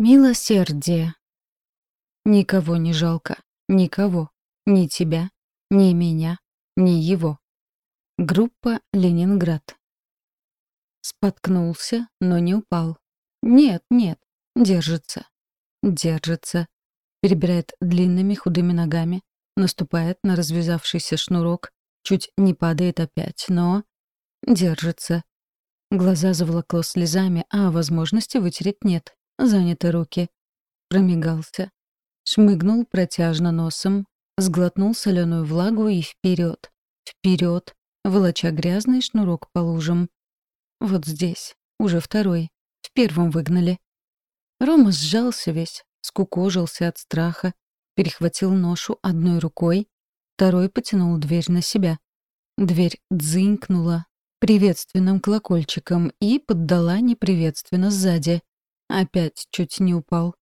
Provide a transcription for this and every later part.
Милосердие. Никого не жалко. Никого. Ни тебя, ни меня, ни его. Группа «Ленинград». Споткнулся, но не упал. Нет, нет, держится. Держится. Перебирает длинными худыми ногами, наступает на развязавшийся шнурок, чуть не падает опять, но... Держится. Глаза заволокло слезами, а возможности вытереть нет. Заняты руки. Промигался. Шмыгнул протяжно носом, сглотнул соленую влагу и вперед, вперед, волоча грязный шнурок по лужам. Вот здесь, уже второй. В первом выгнали. Рома сжался весь, скукожился от страха, перехватил ношу одной рукой, второй потянул дверь на себя. Дверь дзынькнула приветственным колокольчиком и поддала неприветственно сзади. Опять чуть не упал.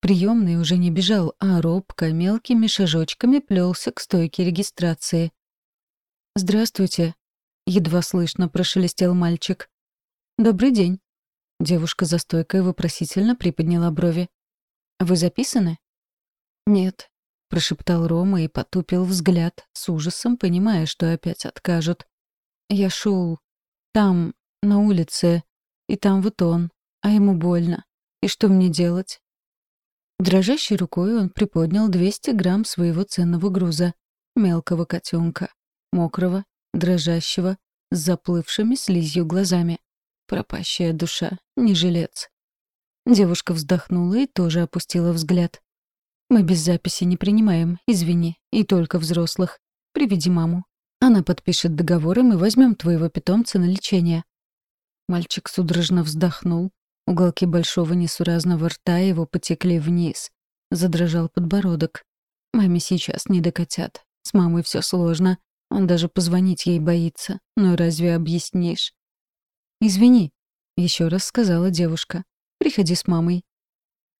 Приемный уже не бежал, а робко, мелкими шажочками плелся к стойке регистрации. «Здравствуйте», — едва слышно прошелестел мальчик. «Добрый день». Девушка за стойкой вопросительно приподняла брови. «Вы записаны?» «Нет», — прошептал Рома и потупил взгляд, с ужасом понимая, что опять откажут. «Я шел там, на улице, и там вот он, а ему больно. И что мне делать? Дрожащей рукой он приподнял 200 грамм своего ценного груза. Мелкого котенка, мокрого, дрожащего, с заплывшими слизью глазами. Пропащая душа, не жилец. Девушка вздохнула и тоже опустила взгляд. «Мы без записи не принимаем, извини, и только взрослых. Приведи маму. Она подпишет договор, и мы возьмем твоего питомца на лечение». Мальчик судорожно вздохнул, Уголки большого несуразного рта его потекли вниз. Задрожал подбородок. Маме сейчас не докатят. С мамой все сложно. Он даже позвонить ей боится. Но разве объяснишь? «Извини», — еще раз сказала девушка. «Приходи с мамой».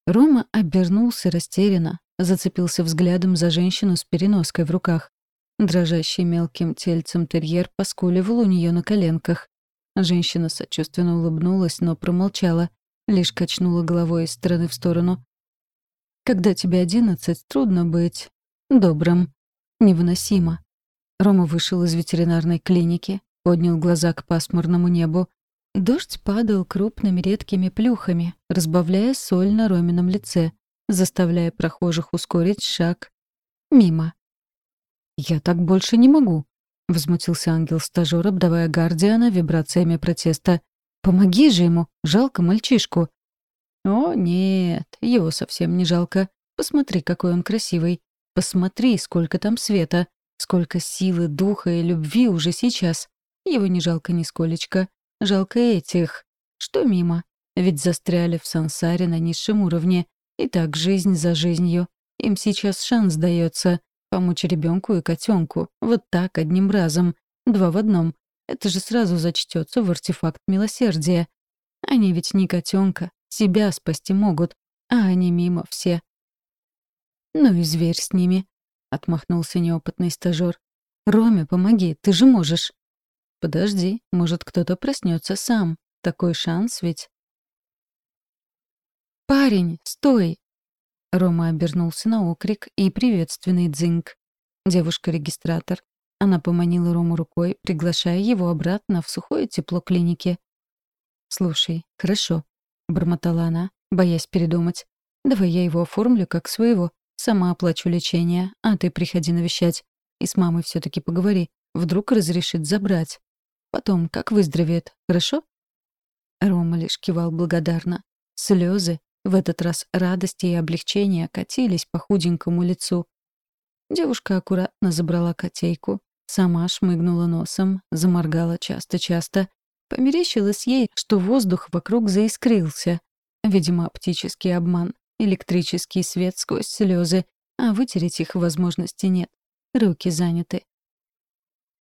Рома обернулся растерянно, зацепился взглядом за женщину с переноской в руках. Дрожащий мелким тельцем терьер поскуливал у нее на коленках. Женщина сочувственно улыбнулась, но промолчала, лишь качнула головой из стороны в сторону. «Когда тебе одиннадцать, трудно быть добрым. Невыносимо». Рома вышел из ветеринарной клиники, поднял глаза к пасмурному небу. Дождь падал крупными редкими плюхами, разбавляя соль на Ромином лице, заставляя прохожих ускорить шаг. Мимо. «Я так больше не могу», — возмутился ангел-стажёр, обдавая Гардиана вибрациями протеста. «Помоги же ему! Жалко мальчишку!» «О, нет, его совсем не жалко. Посмотри, какой он красивый. Посмотри, сколько там света, сколько силы, духа и любви уже сейчас. Его не жалко нисколечко. Жалко этих. Что мимо? Ведь застряли в сансаре на низшем уровне. И так жизнь за жизнью. Им сейчас шанс дается. Помочь ребенку и котенку. Вот так, одним разом. Два в одном. Это же сразу зачтется в артефакт милосердия. Они ведь не котенка, себя спасти могут, а они мимо все. «Ну и зверь с ними», — отмахнулся неопытный стажёр. «Роме, помоги, ты же можешь». «Подожди, может, кто-то проснется сам. Такой шанс ведь». «Парень, стой!» Рома обернулся на окрик и приветственный дзинг. Девушка-регистратор. Она поманила Рому рукой, приглашая его обратно в сухое тепло клиники. «Слушай, хорошо», — бормотала она, боясь передумать. «Давай я его оформлю как своего. Сама оплачу лечение, а ты приходи навещать. И с мамой все таки поговори. Вдруг разрешит забрать. Потом, как выздоровеет, хорошо?» Рома лишь кивал благодарно. Слезы, в этот раз радости и облегчения катились по худенькому лицу. Девушка аккуратно забрала котейку, сама шмыгнула носом, заморгала часто-часто. Померещилось ей, что воздух вокруг заискрился. Видимо, оптический обман, электрический свет сквозь слезы, а вытереть их возможности нет. Руки заняты.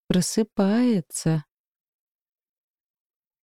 «Просыпается»,